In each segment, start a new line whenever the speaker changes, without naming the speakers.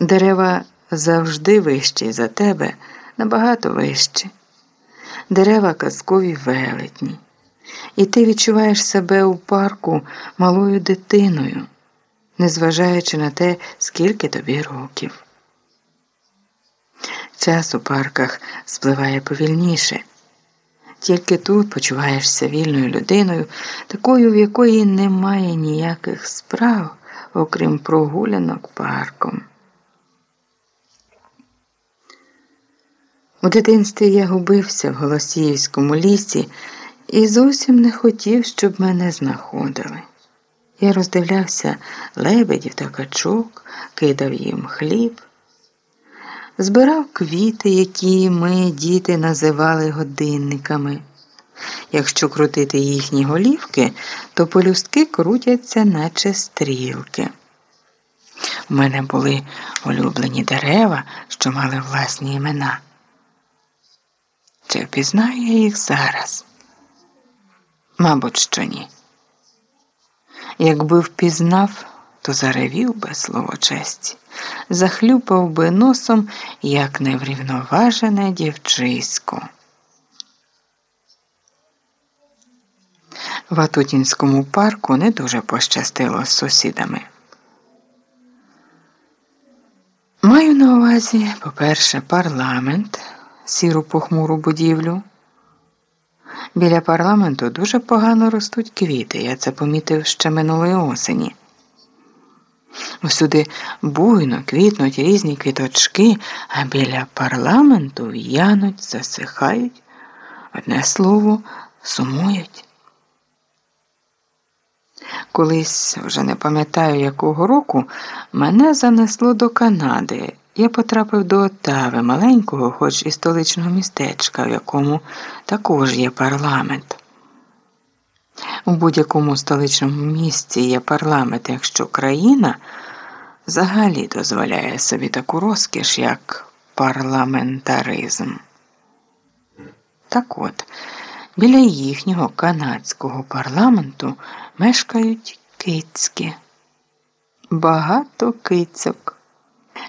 Дерева завжди вищі за тебе, набагато вищі. Дерева казкові велетні. І ти відчуваєш себе у парку малою дитиною, незважаючи на те, скільки тобі років. Час у парках спливає повільніше. Тільки тут почуваєшся вільною людиною, такою, в якої немає ніяких справ, окрім прогулянок парком. У дитинстві я губився в Голосіївському лісі і зовсім не хотів, щоб мене знаходили. Я роздивлявся лебедів та качок, кидав їм хліб, збирав квіти, які ми, діти, називали годинниками. Якщо крутити їхні голівки, то полюстки крутяться, наче стрілки. У мене були улюблені дерева, що мали власні імена. Чи впізнаю їх зараз? Мабуть, що ні. Якби впізнав, то заревів би слово честі, захлюпав би носом, як неврівноважене дівчисько. В Атутінському парку не дуже пощастило з сусідами. Маю на увазі, по-перше, парламент, сіру похмуру будівлю. Біля парламенту дуже погано ростуть квіти, я це помітив ще минулої осені. Усюди буйно квітнуть різні квіточки, а біля парламенту в'януть, засихають, одне слово, сумують. Колись, вже не пам'ятаю якого року, мене занесло до Канади. Я потрапив до Отави, маленького, хоч і столичного містечка, в якому також є парламент. У будь-якому столичному місці є парламент, якщо країна взагалі дозволяє собі таку розкіш, як парламентаризм. Так от, біля їхнього канадського парламенту мешкають кицьки. Багато кицьок.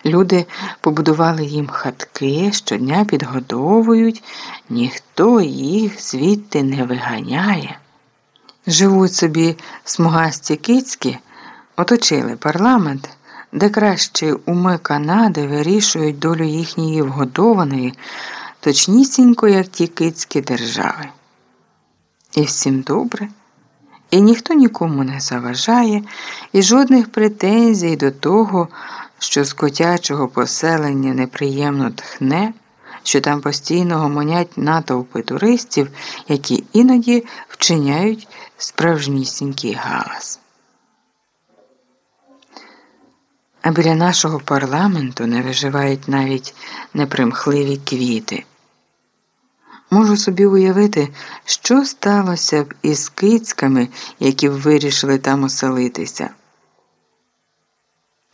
Люди побудували їм хатки, щодня підгодовують, ніхто їх звідти не виганяє. Живуть собі смугасті кицьки, оточили парламент, де кращі уми Канади вирішують долю їхньої вгодованої, точнісінько, як ті кицькі держави. І всім добре, і ніхто нікому не заважає, і жодних претензій до того що з котячого поселення неприємно тхне, що там постійно гомонять натовпи туристів, які іноді вчиняють справжнісінький галас. А біля нашого парламенту не виживають навіть непримхливі квіти. Можу собі уявити, що сталося б із кицьками, які б вирішили там оселитися.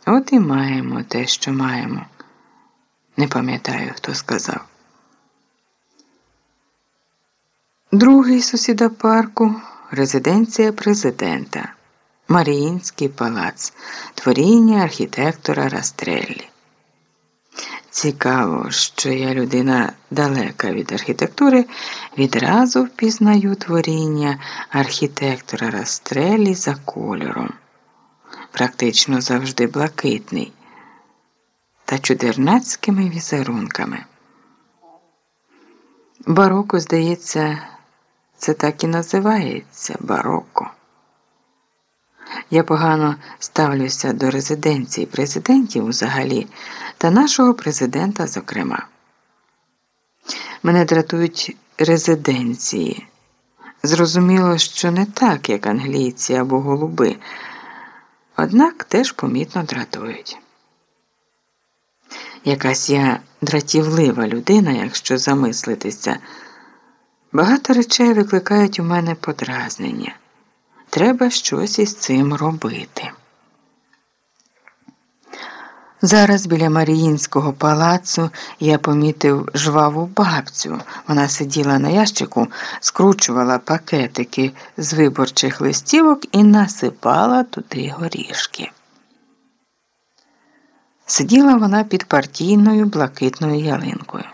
От і маємо те, що маємо. Не пам'ятаю, хто сказав. Другий сусіда парку резиденція президента, Маріїнський палац, творіння архітектора Растреллі. Цікаво, що я людина далека від архітектури, відразу впізнаю творіння архітектора Растреллі за кольором практично завжди блакитний, та чудернацькими візерунками. Бароко, здається, це так і називається бароко. Я погано ставлюся до резиденції президентів взагалі та нашого президента, зокрема. Мене дратують резиденції. Зрозуміло, що не так, як англійці або голуби однак теж помітно дратують. Якась я дратівлива людина, якщо замислитися, багато речей викликають у мене подразнення. Треба щось із цим робити. Зараз біля Маріїнського палацу я помітив жваву бабцю. Вона сиділа на ящику, скручувала пакетики з виборчих листівок і насипала туди горішки. Сиділа вона під партійною блакитною ялинкою.